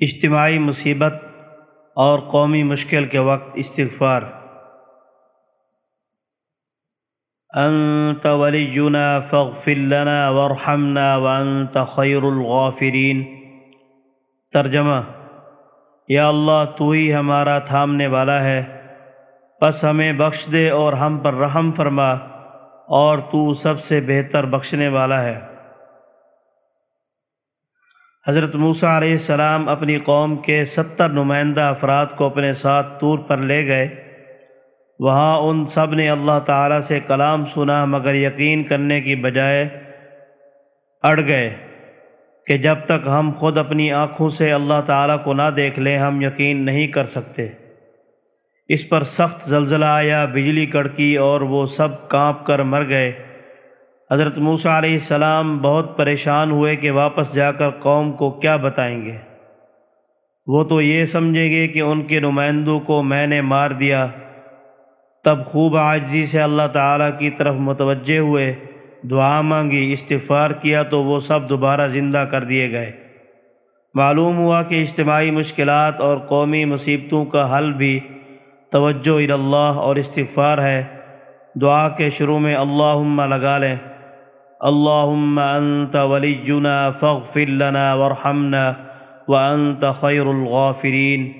اجتماعی مصیبت اور قومی مشکل کے وقت استغفار۔ انت ولینا فاغفر لنا وارحمنا وانت خیر الغافرین۔ ترجمہ، یا اللہ تو ہی ہمارا تھامنے والا ہے۔ بس ہمیں بخش دے اور ہم پر رحم فرما اور تو سب سے بہتر بخشنے والا ہے۔ حضرت موسیٰ علیہ السلام اپنی قوم کے ستر نمائندہ افراد کو اپنے ساتھ طور پر لے گئے۔ وہاں ان سب نے اللہ تعالیٰ سے کلام سنا مگر یقین کرنے کی بجائے اڑ گئے کہ جب تک ہم خود اپنی آنکھوں سے اللہ تعالیٰ کو نہ دیکھ لیں، ہم یقین نہیں کر سکتے۔ اس پر سخت زلزلہ آیا، بجلی کڑکی اور وہ سب کانپ کر مر گئے۔ حضرت موسیٰ علیہ السلام بہت پریشان ہوئے کہ واپس جا کر قوم کو کیا بتائیں گے۔ وہ تو یہ سمجھیں گے کہ ان کے نمائندوں کو میں نے مار دیا۔ تب خوب عاجزی سے اللہ تعالیٰ کی طرف متوجہ ہوئے، دعا مانگی، استغفار کیا تو وہ سب دوبارہ زندہ کر دیے گئے۔ معلوم ہوا کہ اجتماعی مشکلات اور قومی مصیبتوں کا حل بھی توجہ اللہ اور استغفار ہے۔ دعا کے شروع میں اللہم لگا لیں۔ اللهم انت ولينا فاغفر لنا وارحمنا وانت خير الغافرين